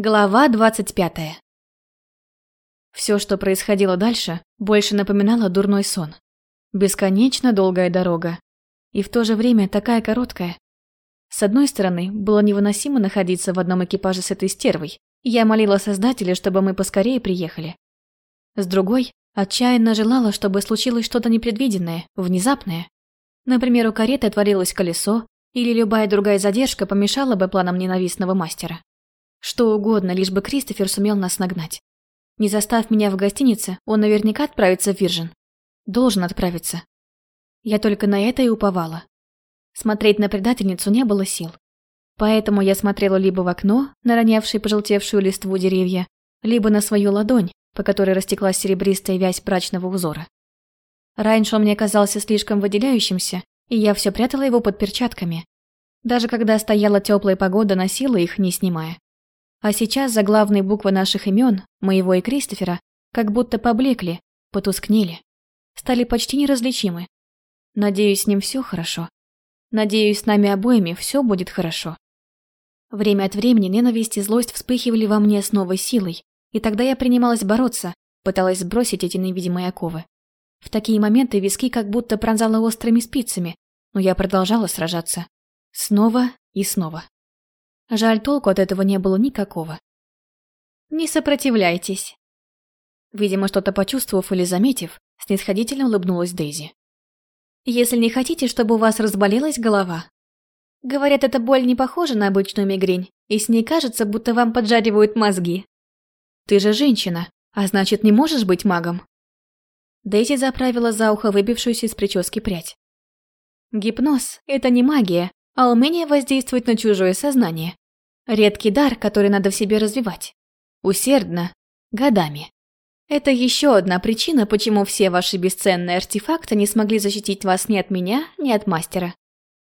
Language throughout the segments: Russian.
Глава двадцать пятая. Все, что происходило дальше, больше напоминало дурной сон. Бесконечно долгая дорога. И в то же время такая короткая. С одной стороны, было невыносимо находиться в одном экипаже с этой стервой. Я молила Создателя, чтобы мы поскорее приехали. С другой, отчаянно желала, чтобы случилось что-то непредвиденное, внезапное. Например, у кареты отворилось колесо, или любая другая задержка помешала бы планам ненавистного мастера. Что угодно, лишь бы Кристофер сумел нас нагнать. Не застав меня в гостинице, он наверняка отправится в Виржин. Должен отправиться. Я только на это и уповала. Смотреть на предательницу не было сил. Поэтому я смотрела либо в окно, на ронявшие пожелтевшую листву деревья, либо на свою ладонь, по которой растеклась серебристая вязь брачного узора. Раньше он мне казался слишком выделяющимся, и я все прятала его под перчатками. Даже когда стояла теплая погода, носила их, не снимая. А сейчас заглавные буквы наших имен, моего и Кристофера, как будто поблекли, потускнели, стали почти неразличимы. Надеюсь, с ним все хорошо. Надеюсь, с нами обоими все будет хорошо. Время от времени ненависть и злость вспыхивали во мне с новой силой, и тогда я принималась бороться, пыталась сбросить эти невидимые оковы. В такие моменты виски как будто пронзало острыми спицами, но я продолжала сражаться. Снова и снова. Жаль, толку от этого не было никакого. «Не сопротивляйтесь». Видимо, что-то почувствовав или заметив, снисходительно улыбнулась Дейзи. «Если не хотите, чтобы у вас разболелась голова. Говорят, эта боль не похожа на обычную мигрень, и с ней кажется, будто вам поджаривают мозги. Ты же женщина, а значит, не можешь быть магом?» Дейзи заправила за ухо выбившуюся из прически прядь. «Гипноз – это не магия, а умение воздействовать на чужое сознание. Редкий дар, который надо в себе развивать. Усердно, годами. Это еще одна причина, почему все ваши бесценные артефакты не смогли защитить вас ни от меня, ни от мастера.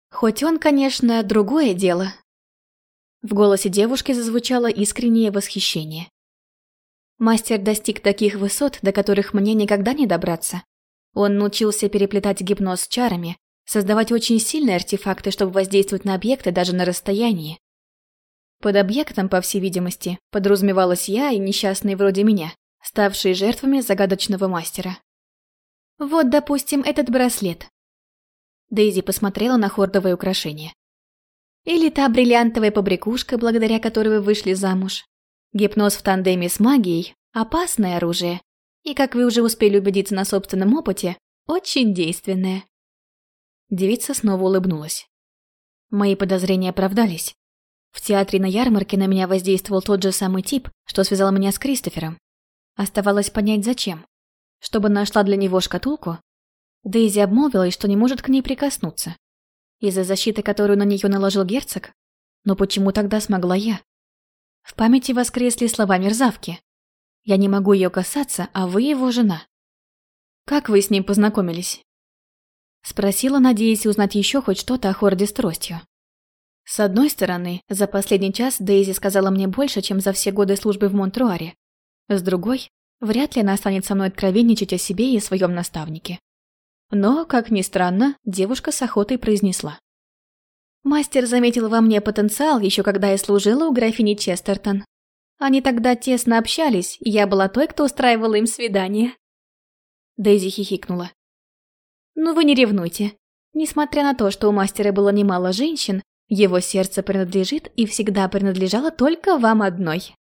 Хоть он, конечно, другое дело. В голосе девушки зазвучало искреннее восхищение. Мастер достиг таких высот, до которых мне никогда не добраться. Он научился переплетать гипноз с чарами, создавать очень сильные артефакты, чтобы воздействовать на объекты даже на расстоянии. Под объектом, по всей видимости, подразумевалась я и несчастные вроде меня, ставшие жертвами загадочного мастера. Вот, допустим, этот браслет. Дейзи посмотрела на хордовое украшение. Или та бриллиантовая побрякушка, благодаря которой вы вышли замуж. Гипноз в тандеме с магией – опасное оружие. И, как вы уже успели убедиться на собственном опыте, очень действенное. Девица снова улыбнулась. Мои подозрения оправдались. В театре на ярмарке на меня воздействовал тот же самый тип, что связал меня с Кристофером. Оставалось понять, зачем. Чтобы нашла для него шкатулку? Дейзи обмолвилась, что не может к ней прикоснуться. Из-за защиты, которую на нее наложил герцог? Но почему тогда смогла я? В памяти воскресли слова мерзавки. «Я не могу ее касаться, а вы его жена». «Как вы с ним познакомились?» Спросила, надеясь узнать еще хоть что-то о Хорде с тростью. С одной стороны, за последний час Дейзи сказала мне больше, чем за все годы службы в Монтруаре. С другой, вряд ли она станет со мной откровенничать о себе и своем наставнике. Но, как ни странно, девушка с охотой произнесла. Мастер заметил во мне потенциал еще когда я служила у графини Честертон. Они тогда тесно общались, и я была той, кто устраивала им свидание. Дейзи хихикнула. Но вы не ревнуйте. Несмотря на то, что у мастера было немало женщин, его сердце принадлежит и всегда принадлежало только вам одной.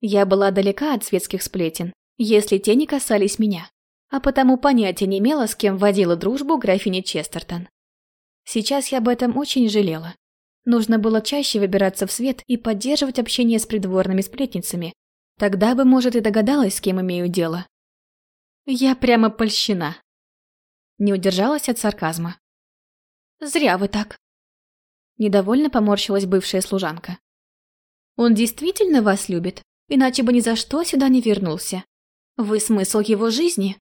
Я была далека от светских сплетен, если те не касались меня, а потому понятия не имела, с кем водила дружбу графиня Честертон. Сейчас я об этом очень жалела. Нужно было чаще выбираться в свет и поддерживать общение с придворными сплетницами. Тогда бы, может, и догадалась, с кем имею дело. Я прямо польщена. Не удержалась от сарказма. «Зря вы так». Недовольно поморщилась бывшая служанка. «Он действительно вас любит, иначе бы ни за что сюда не вернулся. Вы смысл его жизни?»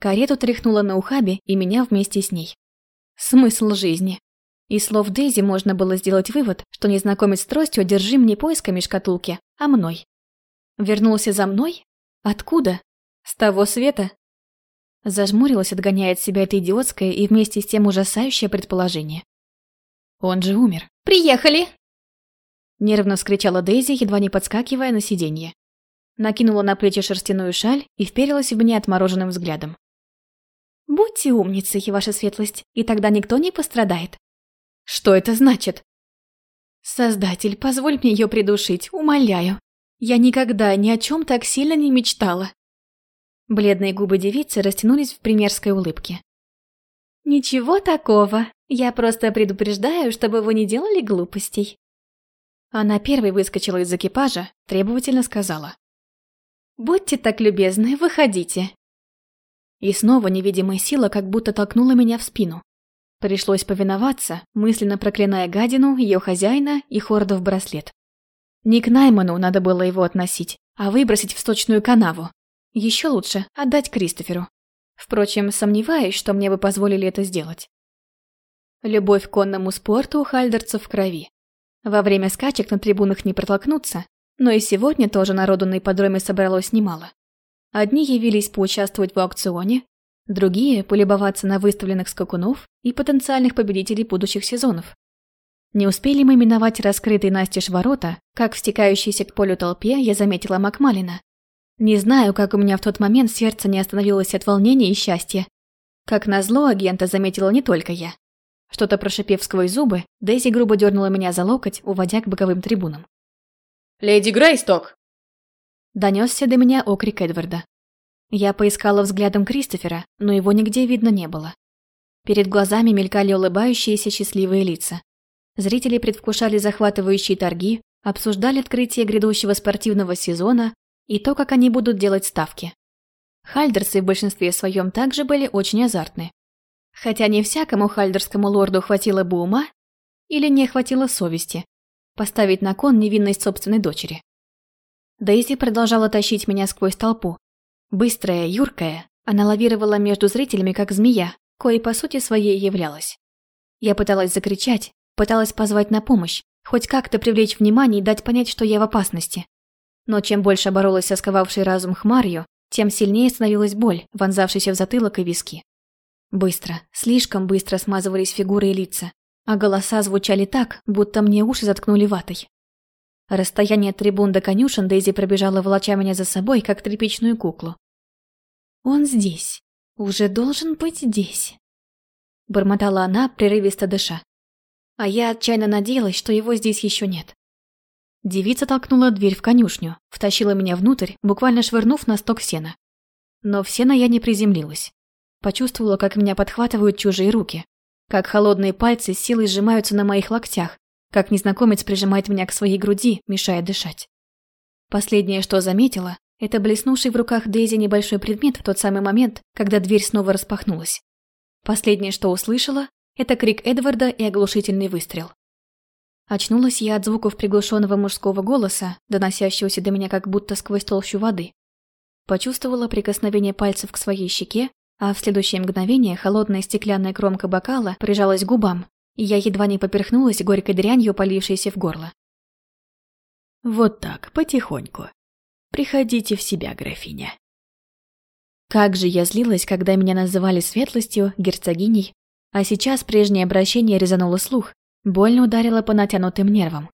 Карету тряхнула на ухабе и меня вместе с ней. Смысл жизни. Из слов Дейзи можно было сделать вывод, что незнакомец с тростью одержим не поисками шкатулки, а мной. Вернулся за мной? Откуда? С того света? Зажмурилась, отгоняя от себя это идиотское и вместе с тем ужасающее предположение. Он же умер. «Приехали!» Нервно скричала Дейзи, едва не подскакивая на сиденье. Накинула на плечи шерстяную шаль и вперилась в меня отмороженным взглядом. «Будьте умницей, ваша светлость, и тогда никто не пострадает». «Что это значит?» «Создатель, позволь мне ее придушить, умоляю. Я никогда ни о чем так сильно не мечтала». Бледные губы девицы растянулись в примерской улыбке. «Ничего такого. Я просто предупреждаю, чтобы вы не делали глупостей». Она первой выскочила из экипажа, требовательно сказала. «Будьте так любезны, выходите». И снова невидимая сила как будто толкнула меня в спину. Пришлось повиноваться, мысленно проклиная гадину, ее хозяина и хорду в браслет. Не к Найману надо было его относить, а выбросить в сточную канаву. Еще лучше отдать Кристоферу. Впрочем, сомневаюсь, что мне бы позволили это сделать. Любовь к конному спорту у хальдерцев в крови. Во время скачек на трибунах не протолкнуться, но и сегодня тоже народу на ипподроме собралось немало. Одни явились поучаствовать в аукционе, другие – полюбоваться на выставленных скакунов и потенциальных победителей будущих сезонов. Не успели мы миновать раскрытые настежь ворота, как в стекающейся к полю толпе я заметила Макмалина. Не знаю, как у меня в тот момент сердце не остановилось от волнения и счастья. Как назло, агента заметила не только я. Что-то прошипев сквозь зубы, Дейзи грубо дернула меня за локоть, уводя к боковым трибунам. «Леди Грейсток!» Донесся до меня окрик Эдварда. Я поискала взглядом Кристофера, но его нигде видно не было. Перед глазами мелькали улыбающиеся счастливые лица. Зрители предвкушали захватывающие торги, обсуждали открытие грядущего спортивного сезона и то, как они будут делать ставки. Хальдерсы в большинстве своем также были очень азартны. Хотя не всякому хальдерскому лорду хватило бы ума или не хватило совести поставить на кон невинность собственной дочери. Дейзи продолжала тащить меня сквозь толпу. Быстрая, юркая, она лавировала между зрителями, как змея, коей по сути своей являлась. Я пыталась закричать, пыталась позвать на помощь, хоть как-то привлечь внимание и дать понять, что я в опасности. Но чем больше боролась со сковавшей разум хмарью, тем сильнее становилась боль, вонзавшаяся в затылок и виски. Быстро, слишком быстро смазывались фигуры и лица, а голоса звучали так, будто мне уши заткнули ватой. Расстояние от трибун до конюшен Дейзи пробежала, волоча меня за собой, как тряпичную куклу. «Он здесь. Уже должен быть здесь», — бормотала она, прерывисто дыша. А я отчаянно надеялась, что его здесь еще нет. Девица толкнула дверь в конюшню, втащила меня внутрь, буквально швырнув на сток сена. Но в сено я не приземлилась. Почувствовала, как меня подхватывают чужие руки, как холодные пальцы силой сжимаются на моих локтях, как незнакомец прижимает меня к своей груди, мешая дышать. Последнее, что заметила, это блеснувший в руках Дейзи небольшой предмет в тот самый момент, когда дверь снова распахнулась. Последнее, что услышала, это крик Эдварда и оглушительный выстрел. Очнулась я от звуков приглушенного мужского голоса, доносящегося до меня как будто сквозь толщу воды. Почувствовала прикосновение пальцев к своей щеке а в следующее мгновение холодная стеклянная кромка бокала прижалась к губам, и я едва не поперхнулась горькой дрянью, полившейся в горло. «Вот так, потихоньку. Приходите в себя, графиня». Как же я злилась, когда меня называли светлостью, герцогиней, а сейчас прежнее обращение резануло слух, больно ударило по натянутым нервам.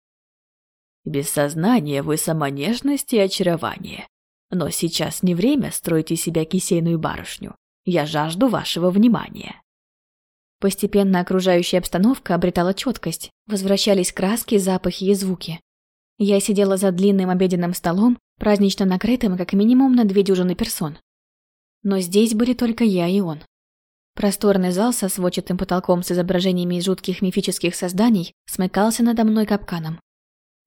«Без сознания вы сама нежность и очарование. Но сейчас не время строить из себя кисейную барышню. Я жажду вашего внимания». Постепенно окружающая обстановка обретала четкость, возвращались краски, запахи и звуки. Я сидела за длинным обеденным столом, празднично накрытым как минимум на две дюжины персон. Но здесь были только я и он. Просторный зал со сводчатым потолком с изображениями жутких мифических созданий смыкался надо мной капканом.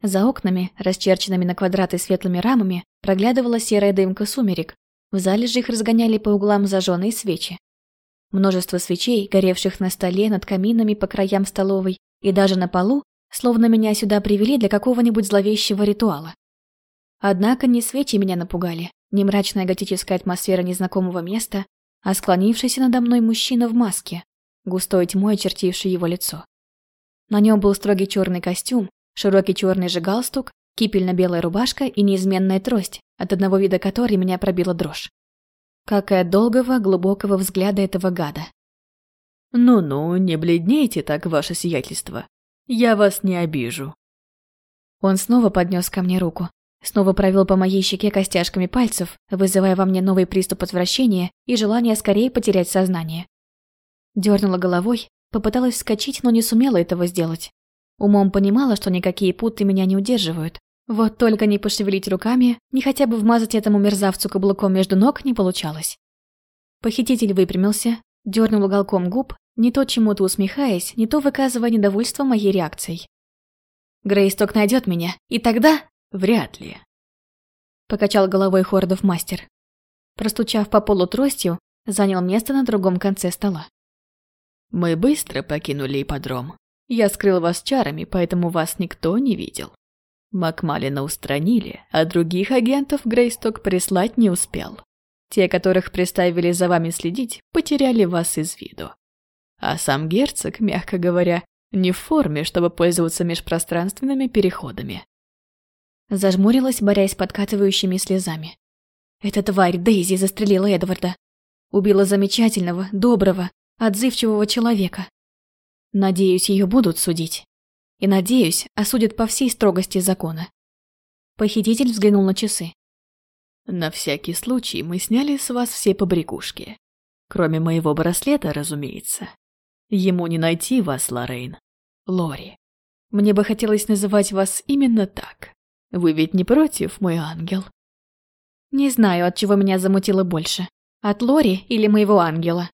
За окнами, расчерченными на квадраты светлыми рамами, проглядывала серая дымка сумерек, в зале же их разгоняли по углам зажженные свечи. Множество свечей, горевших на столе, над каминами по краям столовой и даже на полу, словно меня сюда привели для какого-нибудь зловещего ритуала. Однако не свечи меня напугали, не мрачная готическая атмосфера незнакомого места, а склонившийся надо мной мужчина в маске, густой тьмой очертивший его лицо. На нем был строгий черный костюм, широкий черный же галстук, кипельно-белая рубашка и неизменная трость, от одного вида которой меня пробила дрожь. Как и от долгого, глубокого взгляда этого гада. «Ну-ну, не бледнейте так, ваше сиятельство. Я вас не обижу». Он снова поднес ко мне руку, снова провел по моей щеке костяшками пальцев, вызывая во мне новый приступ отвращения и желание скорее потерять сознание. Дернула головой, попыталась вскочить, но не сумела этого сделать. Умом понимала, что никакие путы меня не удерживают. Вот только не пошевелить руками, ни хотя бы вмазать этому мерзавцу каблуком между ног не получалось. Похититель выпрямился, дернул уголком губ, не то чему-то усмехаясь, не то выказывая недовольство моей реакцией. Грейсток найдет меня, и тогда... Вряд ли. Покачал головой Хордов мастер. Простучав по полу тростью, занял место на другом конце стола. Мы быстро покинули ипподром. Я скрыл вас чарами, поэтому вас никто не видел. Макмалина устранили, а других агентов Грейсток прислать не успел. Те, которых приставили за вами следить, потеряли вас из виду. А сам герцог, мягко говоря, не в форме, чтобы пользоваться межпространственными переходами. Зажмурилась, борясь с подкатывающими слезами. Эта тварь Дейзи застрелила Эдварда. Убила замечательного, доброго, отзывчивого человека. Надеюсь, ее будут судить. И, надеюсь, осудят по всей строгости закона. Похититель взглянул на часы. На всякий случай мы сняли с вас все побрякушки. Кроме моего браслета, разумеется. Ему не найти вас, Лоррейн. Лори. Мне бы хотелось называть вас именно так. Вы ведь не против, мой ангел? Не знаю, от чего меня замутило больше. От Лори или моего ангела.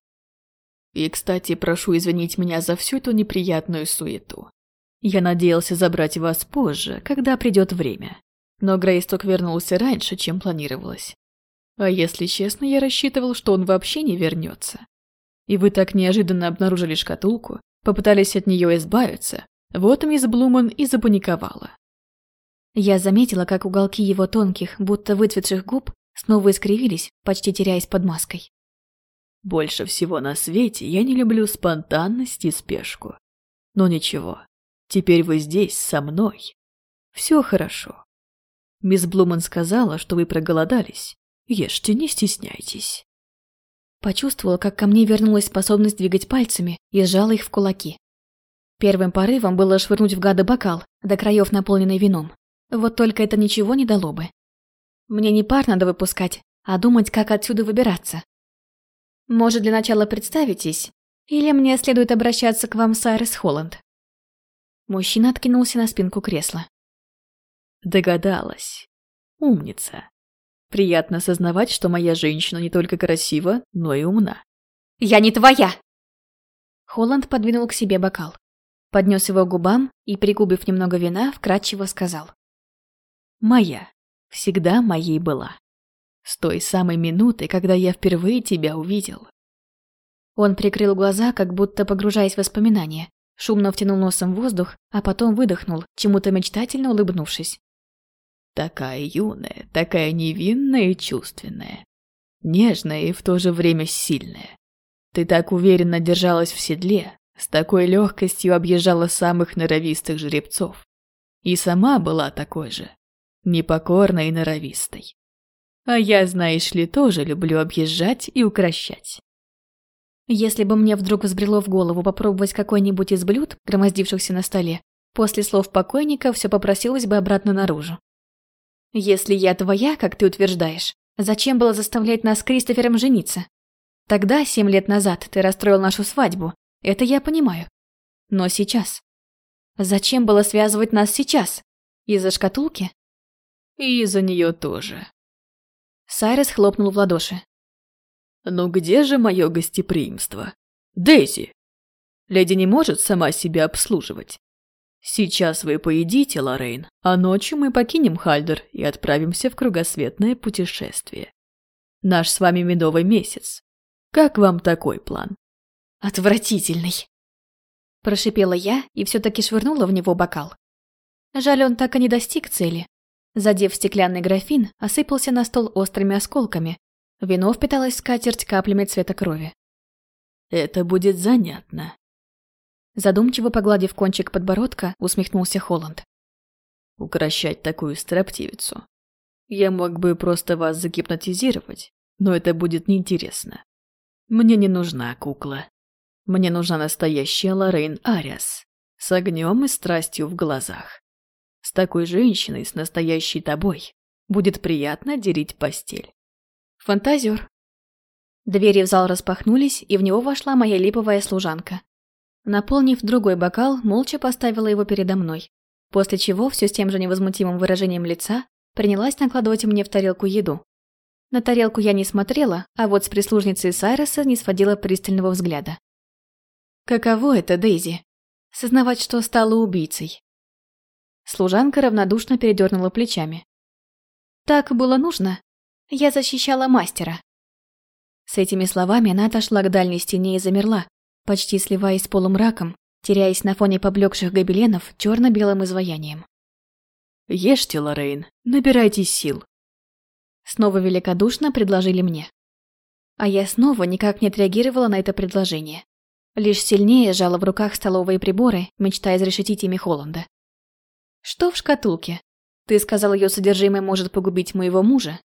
И, кстати, прошу извинить меня за всю эту неприятную суету. Я надеялся забрать вас позже, когда придет время. Но Грейсток вернулся раньше, чем планировалось. А если честно, я рассчитывал, что он вообще не вернется. И вы так неожиданно обнаружили шкатулку, попытались от нее избавиться. Вот мисс Блуман и запаниковала. Я заметила, как уголки его тонких, будто выцветших губ снова искривились, почти теряясь под маской. Больше всего на свете я не люблю спонтанность и спешку. Но ничего, теперь вы здесь, со мной. Все хорошо. Мисс Блуман сказала, что вы проголодались. Ешьте, не стесняйтесь. Почувствовала, как ко мне вернулась способность двигать пальцами и сжала их в кулаки. Первым порывом было швырнуть в гада бокал, до краев наполненный вином. Вот только это ничего не дало бы. Мне не пар надо выпускать, а думать, как отсюда выбираться. Может, для начала представитесь, или мне следует обращаться к вам, Сайрес Холланд?» Мужчина откинулся на спинку кресла. Догадалась. Умница. Приятно осознавать, что моя женщина не только красива, но и умна. «Я не твоя!» Холланд подвинул к себе бокал. Поднес его к губам и, пригубив немного вина, вкратчиво сказал. «Моя. Всегда моей была. С той самой минуты, когда я впервые тебя увидел». Он прикрыл глаза, как будто погружаясь в воспоминания, шумно втянул носом воздух, а потом выдохнул, чему-то мечтательно улыбнувшись. Такая юная, такая невинная и чувственная. Нежная и в то же время сильная. Ты так уверенно держалась в седле, с такой легкостью объезжала самых норовистых жеребцов. И сама была такой же, непокорной и норовистой. А я, знаешь ли, тоже люблю объезжать и укращать. Если бы мне вдруг взбрело в голову попробовать какой-нибудь из блюд, громоздившихся на столе, после слов покойника все попросилось бы обратно наружу. Если я твоя, как ты утверждаешь, зачем было заставлять нас с Кристофером жениться? Тогда, семь лет назад, ты расстроил нашу свадьбу. Это я понимаю. Но сейчас. Зачем было связывать нас сейчас? Из-за шкатулки? И из-за нее тоже. Сайрес хлопнул в ладоши. «Ну где же мое гостеприимство? Дейзи! Леди не может сама себя обслуживать. Сейчас вы поедите, Лоррейн, а ночью мы покинем Хальдер и отправимся в кругосветное путешествие. Наш с вами медовый месяц. Как вам такой план? Отвратительный. Прошипела я и все-таки швырнула в него бокал. Жаль, он так и не достиг цели. Задев стеклянный графин, осыпался на стол острыми осколками. Вино впиталось в скатерть каплями цвета крови. «Это будет занятно», Задумчиво погладив кончик подбородка, усмехнулся Холланд. «Укращать такую строптивицу. Я мог бы просто вас загипнотизировать, но это будет неинтересно. Мне не нужна кукла. Мне нужна настоящая Лоррейн Ариас, с огнем и страстью в глазах. С такой женщиной, с настоящей тобой, будет приятно делить постель. Фантазер. Двери в зал распахнулись, и в него вошла моя липовая служанка. Наполнив другой бокал, молча поставила его передо мной, после чего все с тем же невозмутимым выражением лица принялась накладывать мне в тарелку еду. На тарелку я не смотрела, а вот с прислужницей Сайроса не сводила пристального взгляда. Каково это, Дейзи? Сознавать, что стала убийцей. Служанка равнодушно передернула плечами. Так было нужно. Я защищала мастера. С этими словами она отошла к дальней стене и замерла, почти сливаясь с полумраком, теряясь на фоне поблекших гобеленов черно-белым изваянием. «Ешьте, Лоррейн, набирайтесь сил». Снова великодушно предложили мне. А я снова никак не отреагировала на это предложение. Лишь сильнее сжала в руках столовые приборы, мечтая изрешетить ими Холланда. «Что в шкатулке? Ты сказал, ее содержимое может погубить моего мужа?»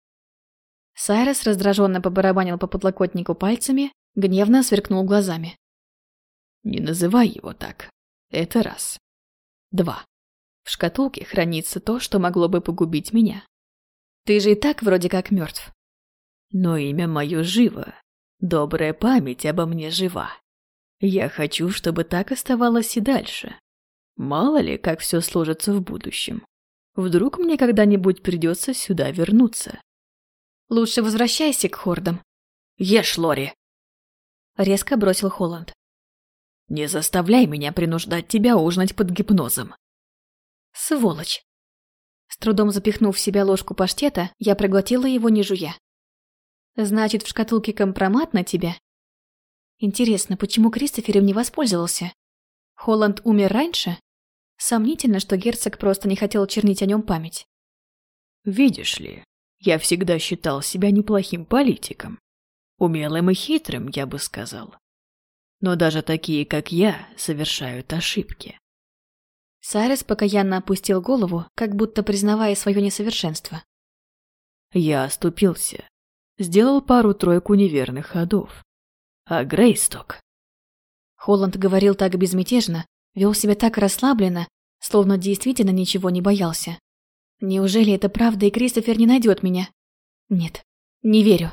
Сайрес раздраженно побарабанил по подлокотнику пальцами, гневно сверкнул глазами. Не называй его так. Это раз. Два. В шкатулке хранится то, что могло бы погубить меня. Ты же и так вроде как мертв. Но имя мое живо. Добрая память обо мне жива. Я хочу, чтобы так оставалось и дальше. Мало ли, как все сложится в будущем. Вдруг мне когда-нибудь придется сюда вернуться. Лучше возвращайся к хордам. Ешь, Лори. Резко бросил Холланд. Не заставляй меня принуждать тебя ужинать под гипнозом. Сволочь. С трудом запихнув в себя ложку паштета, я проглотила его не жуя. Значит, в шкатулке компромат на тебя? Интересно, почему Кристофер им не воспользовался? Холланд умер раньше? Сомнительно, что герцог просто не хотел чернить о нем память. Видишь ли, я всегда считал себя неплохим политиком. Умелым и хитрым, я бы сказал. Но даже такие, как я, совершают ошибки. Сайрес покаянно опустил голову, как будто признавая свое несовершенство. Я оступился. Сделал пару-тройку неверных ходов. А Грейсток... Холланд говорил так безмятежно, вел себя так расслабленно, словно действительно ничего не боялся. Неужели это правда, и Кристофер не найдет меня? Нет, не верю.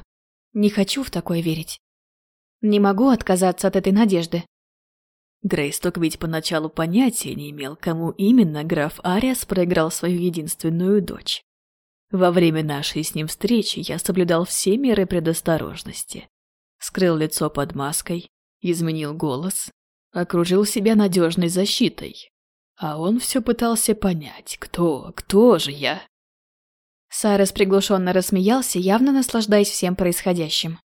Не хочу в такое верить. Не могу отказаться от этой надежды. Грейсток ведь поначалу понятия не имел, кому именно граф Ариас проиграл свою единственную дочь. Во время нашей с ним встречи я соблюдал все меры предосторожности. Скрыл лицо под маской, изменил голос, окружил себя надежной защитой. А он все пытался понять, кто, кто же я. Сайрес приглушенно рассмеялся, явно наслаждаясь всем происходящим.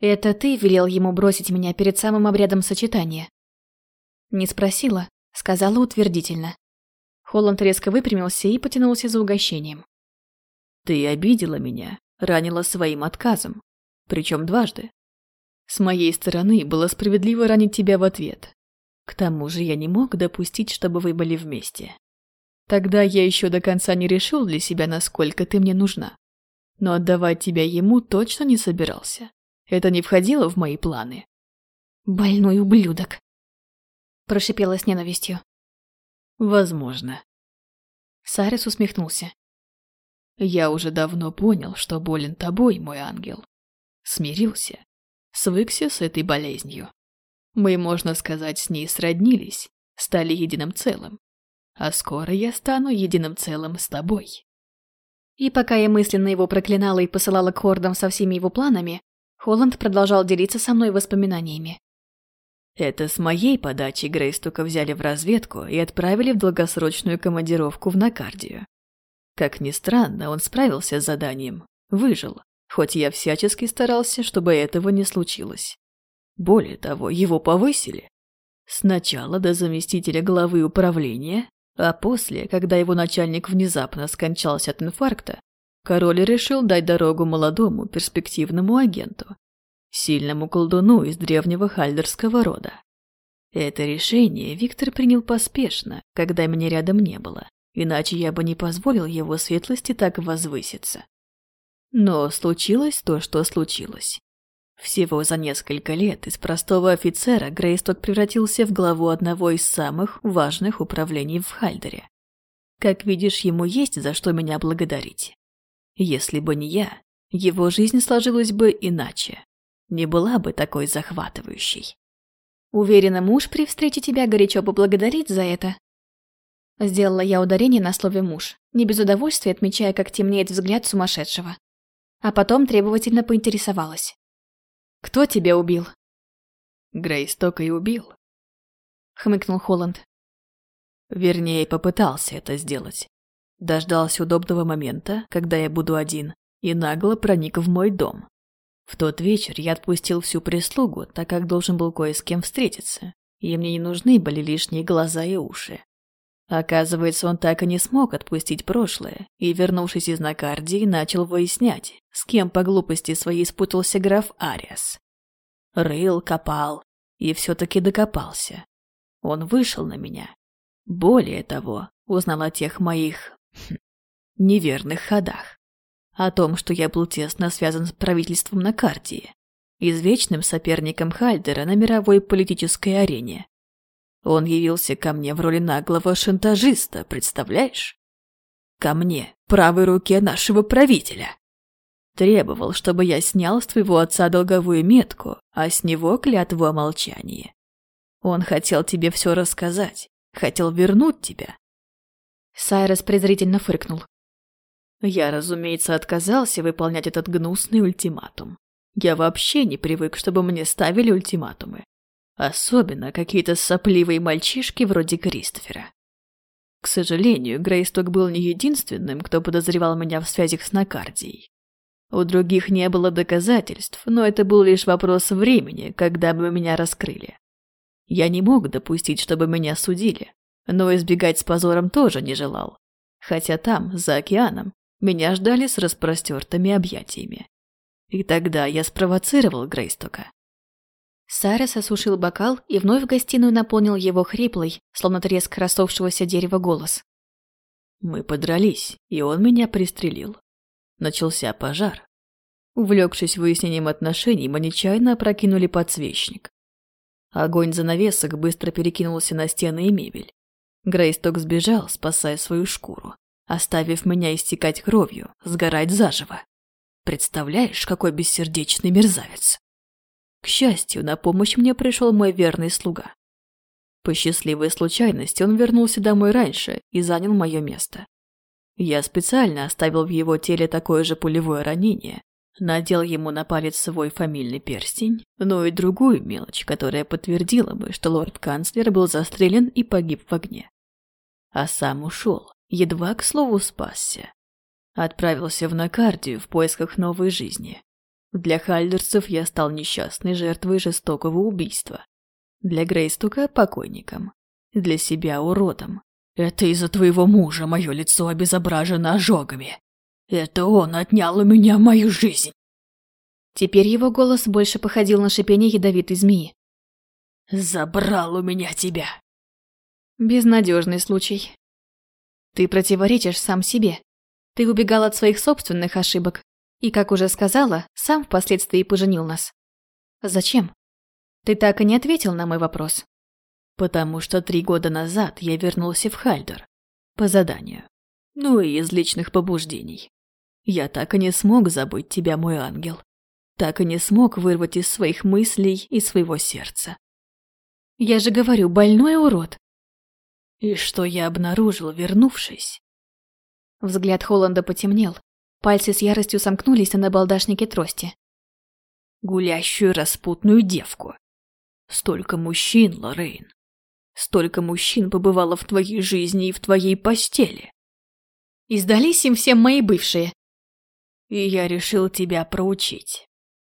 «Это ты велел ему бросить меня перед самым обрядом сочетания?» Не спросила, сказала утвердительно. Холланд резко выпрямился и потянулся за угощением. «Ты обидела меня, ранила своим отказом, причем дважды. С моей стороны было справедливо ранить тебя в ответ. К тому же я не мог допустить, чтобы вы были вместе. Тогда я еще до конца не решил для себя, насколько ты мне нужна. Но отдавать тебя ему точно не собирался. Это не входило в мои планы. «Больной ублюдок», – прошипела с ненавистью. «Возможно». Сарис усмехнулся. «Я уже давно понял, что болен тобой, мой ангел. Смирился, свыкся с этой болезнью. Мы, можно сказать, с ней сроднились, стали единым целым. А скоро я стану единым целым с тобой». И пока я мысленно его проклинала и посылала к хордам со всеми его планами, Холланд продолжал делиться со мной воспоминаниями. Это с моей подачи Грейстука взяли в разведку и отправили в долгосрочную командировку в Накардию. Как ни странно, он справился с заданием, выжил, хоть я всячески старался, чтобы этого не случилось. Более того, его повысили. Сначала до заместителя главы управления, а после, когда его начальник внезапно скончался от инфаркта, Король решил дать дорогу молодому перспективному агенту, сильному колдуну из древнего хальдерского рода. Это решение Виктор принял поспешно, когда меня рядом не было, иначе я бы не позволил его светлости так возвыситься. Но случилось то, что случилось. Всего за несколько лет из простого офицера Грейсток превратился в главу одного из самых важных управлений в Хальдере. Как видишь, ему есть за что меня благодарить. Если бы не я, его жизнь сложилась бы иначе. Не была бы такой захватывающей. Уверена, муж при встрече тебя горячо поблагодарит за это. Сделала я ударение на слове «муж», не без удовольствия отмечая, как темнеет взгляд сумасшедшего. А потом требовательно поинтересовалась. «Кто тебя убил?» Грейс только и убил. Хмыкнул Холланд. Вернее, попытался это сделать. Дождался удобного момента, когда я буду один, и нагло проник в мой дом. В тот вечер я отпустил всю прислугу, так как должен был кое с кем встретиться, и мне не нужны были лишние глаза и уши. Оказывается, он так и не смог отпустить прошлое, и, вернувшись из Накардии, начал выяснять, с кем по глупости своей спутался граф Ариас. Рыл, копал, и все-таки докопался. Он вышел на меня. Более того, узнал о тех моих... Хм, неверных ходах. О том, что я был тесно связан с правительством Накардии, извечным соперником Хальдера на мировой политической арене. Он явился ко мне в роли наглого шантажиста, представляешь? Ко мне, правой руке нашего правителя. Требовал, чтобы я снял с твоего отца долговую метку, а с него клятву о молчании. Он хотел тебе все рассказать, хотел вернуть тебя. Сайрос презрительно фыркнул. Я, разумеется, отказался выполнять этот гнусный ультиматум. Я вообще не привык, чтобы мне ставили ультиматумы. Особенно какие-то сопливые мальчишки вроде Кристофера. К сожалению, Грейсток был не единственным, кто подозревал меня в связях с Накардией. У других не было доказательств, но это был лишь вопрос времени, когда бы меня раскрыли. Я не мог допустить, чтобы меня судили, но избегать с позором тоже не желал. Хотя там, за океаном, меня ждали с распростертыми объятиями. И тогда я спровоцировал Грейстока. Сайрес осушил бокал и вновь в гостиную наполнил его хриплый, словно треск рассохшегося дерева голос. Мы подрались, и он меня пристрелил. Начался пожар. Увлекшись выяснением отношений, мы нечаянно опрокинули подсвечник. Огонь занавесок быстро перекинулся на стены и мебель. Грейсток сбежал, спасая свою шкуру, оставив меня истекать кровью, сгорать заживо. Представляешь, какой бессердечный мерзавец. К счастью, на помощь мне пришел мой верный слуга. По счастливой случайности он вернулся домой раньше и занял мое место. Я специально оставил в его теле такое же пулевое ранение, надел ему на палец свой фамильный перстень, но и другую мелочь, которая подтвердила бы, что лорд-канцлер был застрелен и погиб в огне. А сам ушел, едва, к слову, спасся. Отправился в Накардию в поисках новой жизни. Для хальдерцев я стал несчастной жертвой жестокого убийства. Для Грейстука – покойником. Для себя – уродом. Это из-за твоего мужа мое лицо обезображено ожогами. Это он отнял у меня мою жизнь. Теперь его голос больше походил на шипение ядовитой змеи. Забрал у меня тебя. Безнадежный случай. Ты противоречишь сам себе. Ты убегал от своих собственных ошибок, и, как уже сказала, сам впоследствии поженил нас. Зачем? Ты так и не ответил на мой вопрос. Потому что три года назад я вернулся в Хальдер. По заданию. Ну и из личных побуждений. Я так и не смог забыть тебя, мой ангел. Так и не смог вырвать из своих мыслей и своего сердца. Я же говорю, больной урод. И что я обнаружил, вернувшись? Взгляд Холланда потемнел, Пальцы с яростью сомкнулись на набалдашнике трости. Гулящую распутную девку. Столько мужчин, Лоррейн. Столько мужчин побывало в твоей жизни и в твоей постели. И сдались им всем мои бывшие. И я решил тебя проучить.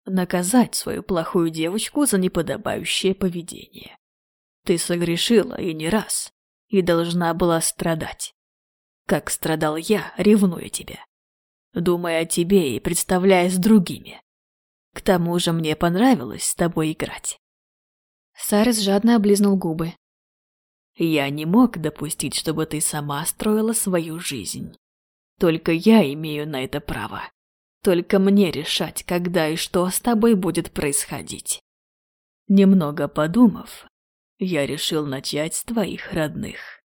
Наказать свою плохую девочку за неподобающее поведение. Ты согрешила и не раз, и должна была страдать. Как страдал я, ревнуя тебя думая о тебе и представляя с другими. К тому же мне понравилось с тобой играть. Сарес жадно облизнул губы. Я не мог допустить, чтобы ты сама строила свою жизнь. Только я имею на это право. Только мне решать, когда и что с тобой будет происходить. Немного подумав, я решил начать с твоих родных.